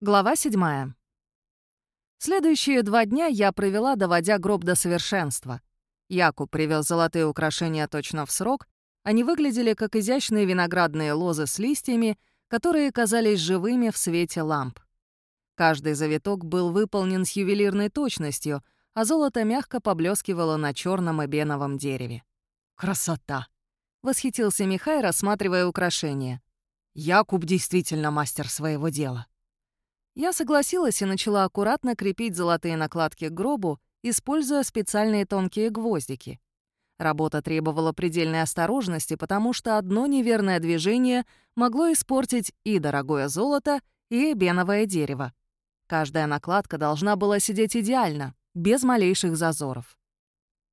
Глава 7. Следующие два дня я провела, доводя гроб до совершенства. Якуб привез золотые украшения точно в срок. Они выглядели как изящные виноградные лозы с листьями, которые казались живыми в свете ламп. Каждый завиток был выполнен с ювелирной точностью, а золото мягко поблескивало на черном эбеновом дереве. «Красота!» — восхитился Михай, рассматривая украшения. «Якуб действительно мастер своего дела». Я согласилась и начала аккуратно крепить золотые накладки к гробу, используя специальные тонкие гвоздики. Работа требовала предельной осторожности, потому что одно неверное движение могло испортить и дорогое золото, и эбеновое дерево. Каждая накладка должна была сидеть идеально, без малейших зазоров.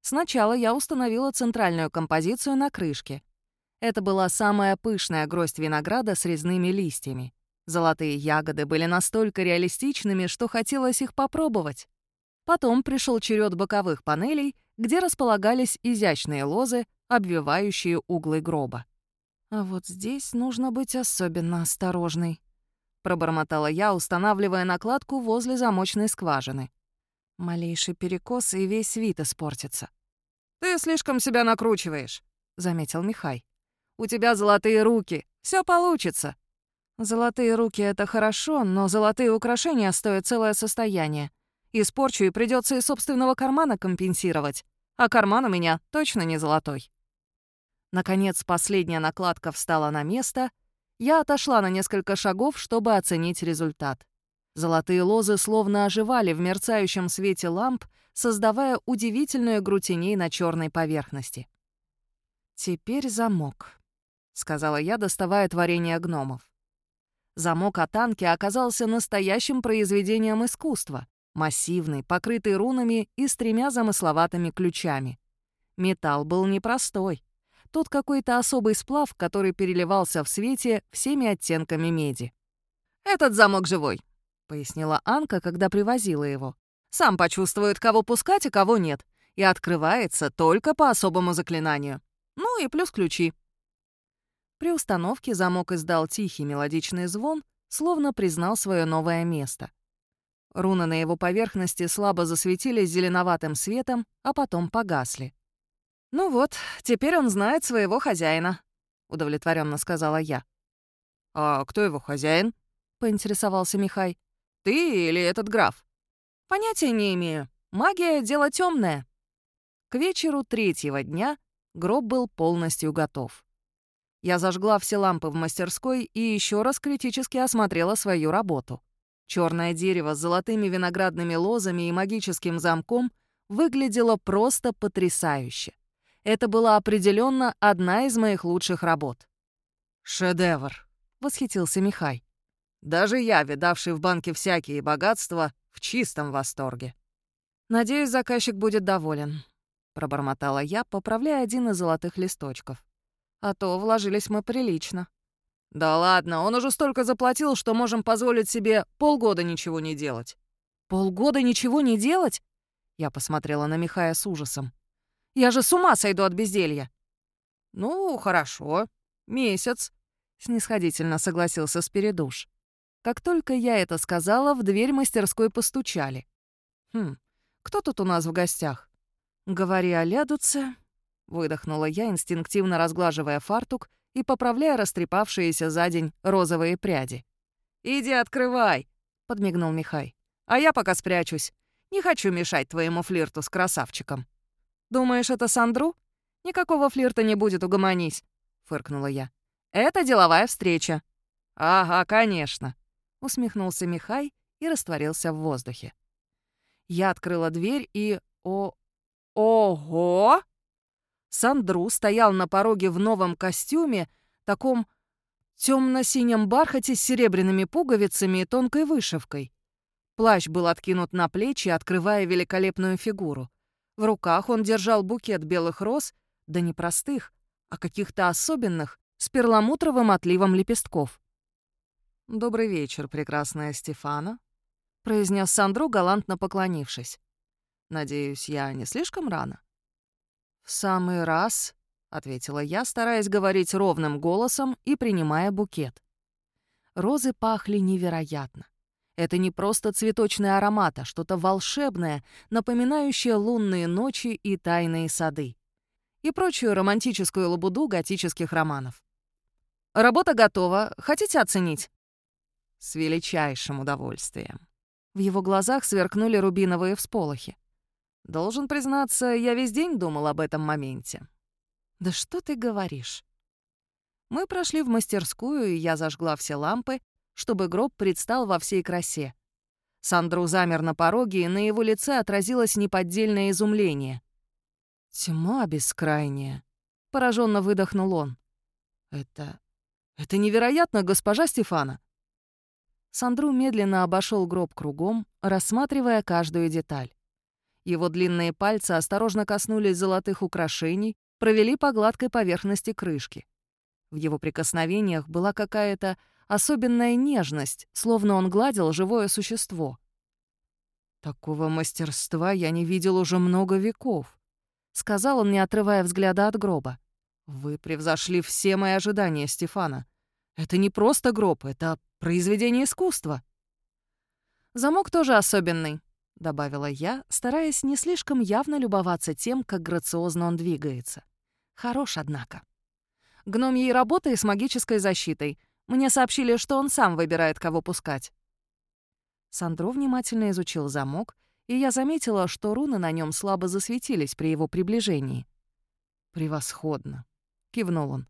Сначала я установила центральную композицию на крышке. Это была самая пышная гроздь винограда с резными листьями. Золотые ягоды были настолько реалистичными, что хотелось их попробовать. Потом пришел черед боковых панелей, где располагались изящные лозы, обвивающие углы гроба. «А вот здесь нужно быть особенно осторожной», — пробормотала я, устанавливая накладку возле замочной скважины. Малейший перекос, и весь вид испортится. «Ты слишком себя накручиваешь», — заметил Михай. «У тебя золотые руки, все получится». Золотые руки — это хорошо, но золотые украшения стоят целое состояние. Испорчу, и придется из собственного кармана компенсировать. А карман у меня точно не золотой. Наконец, последняя накладка встала на место. Я отошла на несколько шагов, чтобы оценить результат. Золотые лозы словно оживали в мерцающем свете ламп, создавая удивительную игру теней на черной поверхности. «Теперь замок», — сказала я, доставая творение гномов. Замок Атанки оказался настоящим произведением искусства, массивный, покрытый рунами и с тремя замысловатыми ключами. Металл был непростой. Тут какой-то особый сплав, который переливался в свете всеми оттенками меди. «Этот замок живой», — пояснила Анка, когда привозила его. «Сам почувствует, кого пускать, а кого нет, и открывается только по особому заклинанию. Ну и плюс ключи. При установке замок издал тихий мелодичный звон, словно признал свое новое место. Руны на его поверхности слабо засветились зеленоватым светом, а потом погасли. «Ну вот, теперь он знает своего хозяина», — удовлетворенно сказала я. «А кто его хозяин?» — поинтересовался Михай. «Ты или этот граф?» «Понятия не имею. Магия — дело темное. К вечеру третьего дня гроб был полностью готов. Я зажгла все лампы в мастерской и еще раз критически осмотрела свою работу. Черное дерево с золотыми виноградными лозами и магическим замком выглядело просто потрясающе. Это была определенно одна из моих лучших работ. «Шедевр!» — восхитился Михай. «Даже я, видавший в банке всякие богатства, в чистом восторге». «Надеюсь, заказчик будет доволен», — пробормотала я, поправляя один из золотых листочков. А то вложились мы прилично. Да ладно, он уже столько заплатил, что можем позволить себе полгода ничего не делать. Полгода ничего не делать? Я посмотрела на Михая с ужасом. Я же с ума сойду от безделья. Ну, хорошо. Месяц. Снисходительно согласился Спиридуш. Как только я это сказала, в дверь мастерской постучали. Хм, кто тут у нас в гостях? Говори о Лядуце, Выдохнула я, инстинктивно разглаживая фартук и поправляя растрепавшиеся за день розовые пряди. «Иди открывай!» — подмигнул Михай. «А я пока спрячусь. Не хочу мешать твоему флирту с красавчиком». «Думаешь, это Сандру? Никакого флирта не будет, угомонись», — фыркнула я. «Это деловая встреча». «Ага, конечно», — усмехнулся Михай и растворился в воздухе. Я открыла дверь и... О... Ого! Сандру стоял на пороге в новом костюме, таком темно-синем бархате с серебряными пуговицами и тонкой вышивкой. Плащ был откинут на плечи, открывая великолепную фигуру. В руках он держал букет белых роз, да не простых, а каких-то особенных, с перламутровым отливом лепестков. «Добрый вечер, прекрасная Стефана», — произнес Сандру, галантно поклонившись. «Надеюсь, я не слишком рано?» «В самый раз», — ответила я, стараясь говорить ровным голосом и принимая букет. Розы пахли невероятно. Это не просто цветочный аромат, а что-то волшебное, напоминающее лунные ночи и тайные сады. И прочую романтическую лабуду готических романов. «Работа готова. Хотите оценить?» «С величайшим удовольствием». В его глазах сверкнули рубиновые всполохи. «Должен признаться, я весь день думал об этом моменте». «Да что ты говоришь?» Мы прошли в мастерскую, и я зажгла все лампы, чтобы гроб предстал во всей красе. Сандру замер на пороге, и на его лице отразилось неподдельное изумление. «Тьма бескрайняя», — пораженно выдохнул он. «Это... это невероятно, госпожа Стефана!» Сандру медленно обошел гроб кругом, рассматривая каждую деталь. Его длинные пальцы осторожно коснулись золотых украшений, провели по гладкой поверхности крышки. В его прикосновениях была какая-то особенная нежность, словно он гладил живое существо. «Такого мастерства я не видел уже много веков», — сказал он, не отрывая взгляда от гроба. «Вы превзошли все мои ожидания, Стефана. Это не просто гроб, это произведение искусства». «Замок тоже особенный», — добавила я, стараясь не слишком явно любоваться тем, как грациозно он двигается. Хорош, однако. Гномьей работой с магической защитой — мне сообщили, что он сам выбирает, кого пускать». Сандро внимательно изучил замок, и я заметила, что руны на нем слабо засветились при его приближении. «Превосходно», — кивнул он.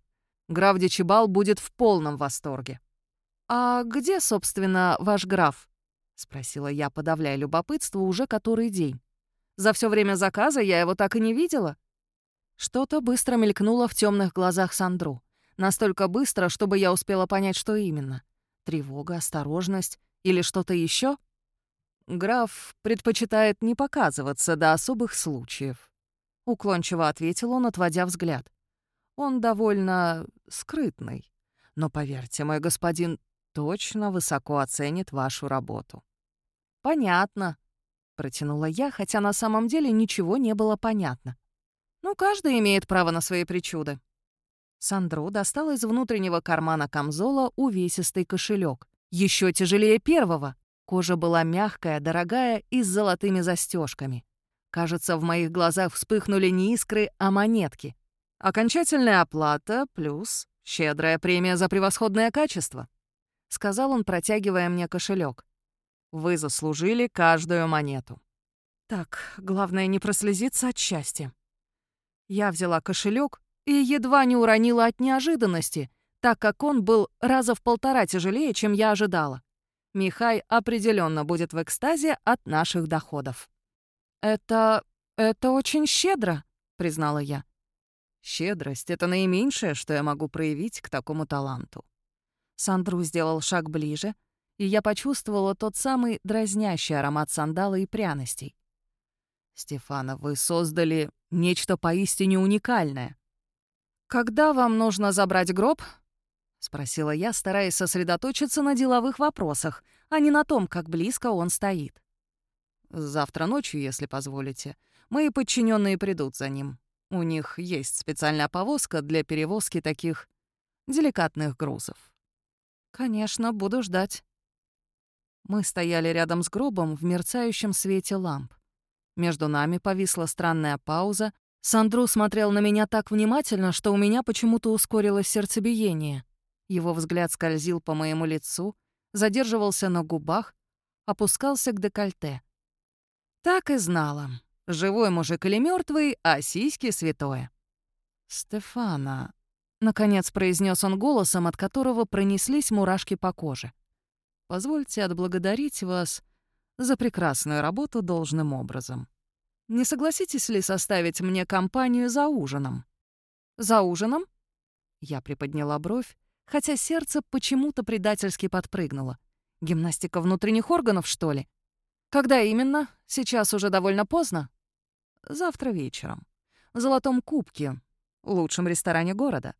«Граф Дичибал будет в полном восторге». «А где, собственно, ваш граф?» — спросила я, подавляя любопытство уже который день. «За все время заказа я его так и не видела». Что-то быстро мелькнуло в темных глазах Сандру. Настолько быстро, чтобы я успела понять, что именно. Тревога, осторожность или что-то еще? Граф предпочитает не показываться до особых случаев. Уклончиво ответил он, отводя взгляд. Он довольно скрытный. Но поверьте, мой господин точно высоко оценит вашу работу. Понятно, протянула я, хотя на самом деле ничего не было понятно. Ну, каждый имеет право на свои причуды. Сандро достал из внутреннего кармана камзола увесистый кошелек, еще тяжелее первого. Кожа была мягкая, дорогая и с золотыми застежками. Кажется, в моих глазах вспыхнули не искры, а монетки. Окончательная оплата плюс щедрая премия за превосходное качество, сказал он, протягивая мне кошелек. Вы заслужили каждую монету. Так, главное не прослезиться от счастья. Я взяла кошелек и едва не уронила от неожиданности, так как он был раза в полтора тяжелее, чем я ожидала. Михай определенно будет в экстазе от наших доходов. «Это... это очень щедро», — признала я. «Щедрость — это наименьшее, что я могу проявить к такому таланту». Сандру сделал шаг ближе, и я почувствовала тот самый дразнящий аромат сандала и пряностей. «Стефана, вы создали нечто поистине уникальное. «Когда вам нужно забрать гроб?» — спросила я, стараясь сосредоточиться на деловых вопросах, а не на том, как близко он стоит. «Завтра ночью, если позволите. Мои подчиненные придут за ним. У них есть специальная повозка для перевозки таких деликатных грузов». «Конечно, буду ждать». Мы стояли рядом с гробом в мерцающем свете ламп. Между нами повисла странная пауза, Сандру смотрел на меня так внимательно, что у меня почему-то ускорилось сердцебиение. Его взгляд скользил по моему лицу, задерживался на губах, опускался к декольте. Так и знала. Живой мужик или мертвый, а сиськи святое. «Стефана», — наконец произнес он голосом, от которого пронеслись мурашки по коже. «Позвольте отблагодарить вас за прекрасную работу должным образом». Не согласитесь ли составить мне компанию за ужином?» «За ужином?» Я приподняла бровь, хотя сердце почему-то предательски подпрыгнуло. «Гимнастика внутренних органов, что ли?» «Когда именно? Сейчас уже довольно поздно?» «Завтра вечером. В Золотом Кубке, лучшем ресторане города».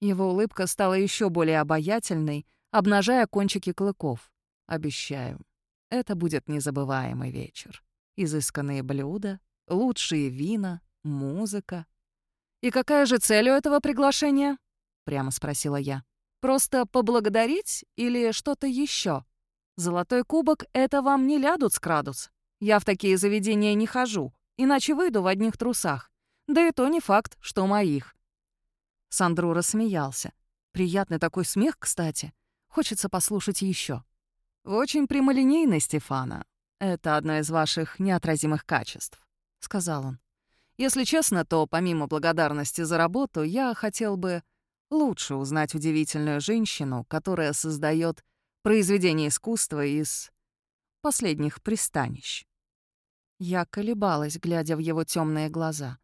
Его улыбка стала еще более обаятельной, обнажая кончики клыков. «Обещаю, это будет незабываемый вечер» изысканные блюда, лучшие вина, музыка. «И какая же цель у этого приглашения?» — прямо спросила я. «Просто поблагодарить или что-то еще? Золотой кубок — это вам не лядуц крадуц. Я в такие заведения не хожу, иначе выйду в одних трусах. Да и то не факт, что моих». Сандру рассмеялся. Приятный такой смех, кстати. Хочется послушать еще. «Вы очень прямолинейны, Стефана. Это одно из ваших неотразимых качеств», — сказал он. «Если честно, то помимо благодарности за работу, я хотел бы лучше узнать удивительную женщину, которая создает произведение искусства из последних пристанищ». Я колебалась, глядя в его темные глаза.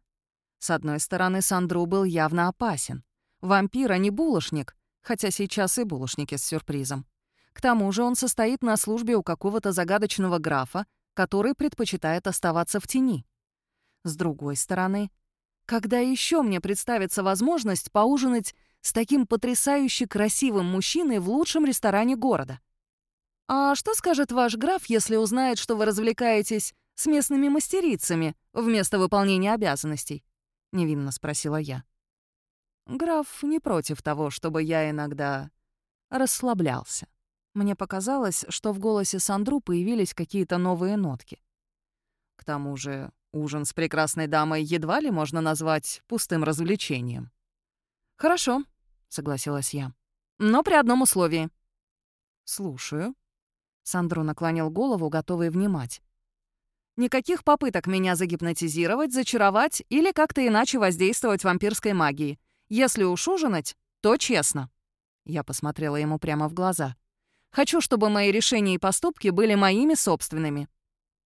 С одной стороны, Сандру был явно опасен. Вампир, а не булочник, хотя сейчас и булочники с сюрпризом. К тому же он состоит на службе у какого-то загадочного графа, который предпочитает оставаться в тени. С другой стороны, когда еще мне представится возможность поужинать с таким потрясающе красивым мужчиной в лучшем ресторане города? А что скажет ваш граф, если узнает, что вы развлекаетесь с местными мастерицами вместо выполнения обязанностей?» — невинно спросила я. Граф не против того, чтобы я иногда расслаблялся. Мне показалось, что в голосе Сандру появились какие-то новые нотки. К тому же ужин с прекрасной дамой едва ли можно назвать пустым развлечением. «Хорошо», — согласилась я. «Но при одном условии». «Слушаю». Сандру наклонил голову, готовый внимать. «Никаких попыток меня загипнотизировать, зачаровать или как-то иначе воздействовать вампирской магией. Если уж ужинать, то честно». Я посмотрела ему прямо в глаза. «Хочу, чтобы мои решения и поступки были моими собственными».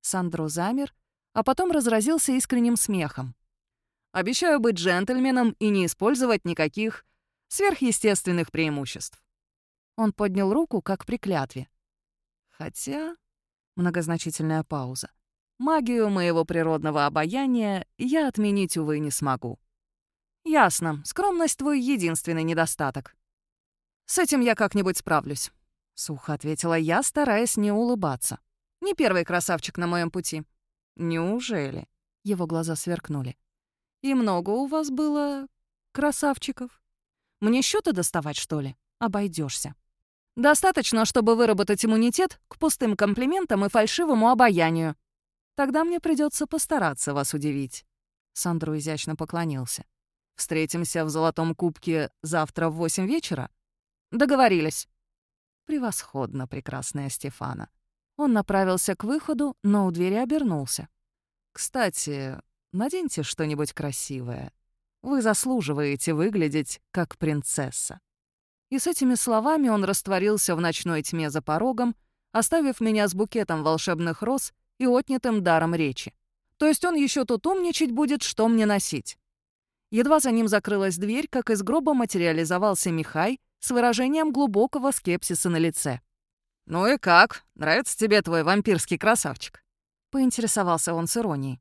Сандро замер, а потом разразился искренним смехом. «Обещаю быть джентльменом и не использовать никаких сверхъестественных преимуществ». Он поднял руку, как при клятве. «Хотя...» — многозначительная пауза. «Магию моего природного обаяния я отменить, увы, не смогу». «Ясно. Скромность — твой единственный недостаток». «С этим я как-нибудь справлюсь», — сухо ответила я, стараясь не улыбаться. «Не первый красавчик на моем пути». «Неужели?» — его глаза сверкнули. «И много у вас было красавчиков? Мне счёты доставать, что ли? Обойдешься. Достаточно, чтобы выработать иммунитет к пустым комплиментам и фальшивому обаянию. Тогда мне придется постараться вас удивить». Сандру изящно поклонился. Встретимся в Золотом Кубке завтра в восемь вечера? Договорились. Превосходно, прекрасная Стефана. Он направился к выходу, но у двери обернулся. Кстати, наденьте что-нибудь красивое. Вы заслуживаете выглядеть как принцесса. И с этими словами он растворился в ночной тьме за порогом, оставив меня с букетом волшебных роз и отнятым даром речи. То есть он еще тут умничать будет, что мне носить. Едва за ним закрылась дверь, как из гроба материализовался Михай с выражением глубокого скепсиса на лице. «Ну и как? Нравится тебе твой вампирский красавчик?» Поинтересовался он с иронией.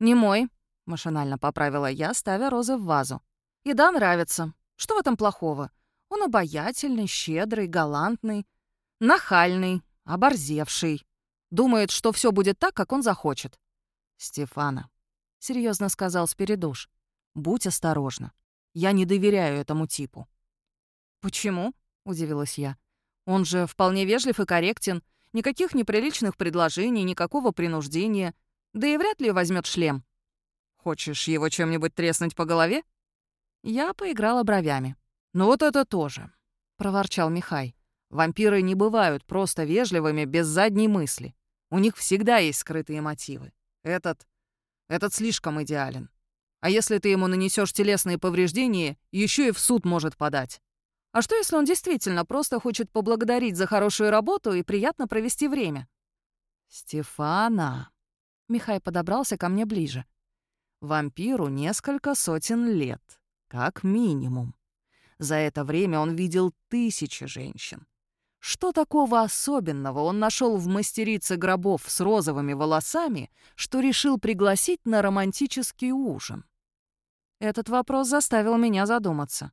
«Не мой», — машинально поправила я, ставя розы в вазу. «И да, нравится. Что в этом плохого? Он обаятельный, щедрый, галантный, нахальный, оборзевший. Думает, что все будет так, как он захочет». «Стефана», — серьезно сказал Спиридуш, Будь осторожна. Я не доверяю этому типу». «Почему?» — удивилась я. «Он же вполне вежлив и корректен. Никаких неприличных предложений, никакого принуждения. Да и вряд ли возьмет шлем. Хочешь его чем-нибудь треснуть по голове?» Я поиграла бровями. «Ну вот это тоже», — проворчал Михай. «Вампиры не бывают просто вежливыми, без задней мысли. У них всегда есть скрытые мотивы. Этот... этот слишком идеален. А если ты ему нанесешь телесные повреждения, еще и в суд может подать. А что, если он действительно просто хочет поблагодарить за хорошую работу и приятно провести время? Стефана. Михай подобрался ко мне ближе. Вампиру несколько сотен лет, как минимум. За это время он видел тысячи женщин. Что такого особенного он нашел в мастерице гробов с розовыми волосами, что решил пригласить на романтический ужин? Этот вопрос заставил меня задуматься.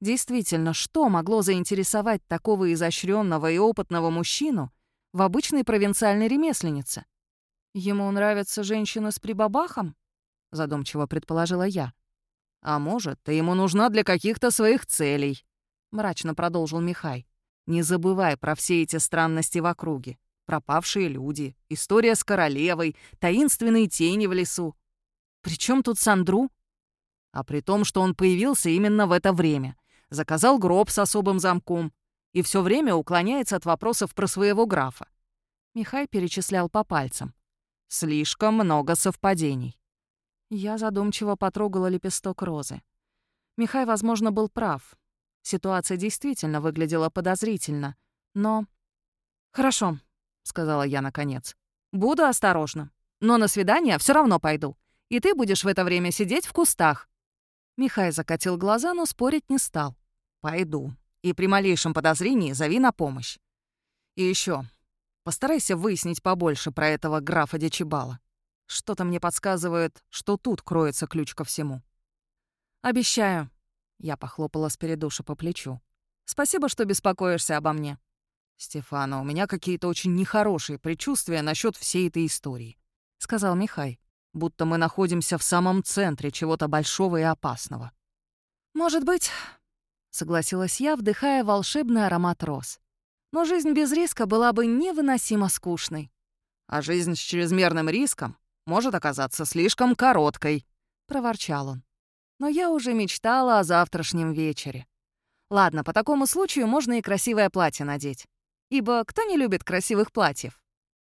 Действительно, что могло заинтересовать такого изощренного и опытного мужчину в обычной провинциальной ремесленнице? Ему нравятся женщины с прибабахом? Задумчиво предположила я. А может, ты ему нужна для каких-то своих целей? Мрачно продолжил Михай. Не забывай про все эти странности в округе. Пропавшие люди, история с королевой, таинственные тени в лесу. Причем тут Сандру? А при том, что он появился именно в это время. Заказал гроб с особым замком и все время уклоняется от вопросов про своего графа. Михай перечислял по пальцам. Слишком много совпадений. Я задумчиво потрогала лепесток розы. Михай, возможно, был прав. Ситуация действительно выглядела подозрительно, но... «Хорошо», — сказала я наконец. «Буду осторожна. Но на свидание все равно пойду. И ты будешь в это время сидеть в кустах». Михай закатил глаза, но спорить не стал. «Пойду. И при малейшем подозрении зови на помощь. И еще, постарайся выяснить побольше про этого графа Дечибала. Что-то мне подсказывает, что тут кроется ключ ко всему. «Обещаю», — я похлопала Спиридуша по плечу. «Спасибо, что беспокоишься обо мне». «Стефана, у меня какие-то очень нехорошие предчувствия насчет всей этой истории», — сказал Михай, будто мы находимся в самом центре чего-то большого и опасного. «Может быть», — согласилась я, вдыхая волшебный аромат роз. «Но жизнь без риска была бы невыносимо скучной». «А жизнь с чрезмерным риском может оказаться слишком короткой», — проворчал он. Но я уже мечтала о завтрашнем вечере. Ладно, по такому случаю можно и красивое платье надеть. Ибо кто не любит красивых платьев?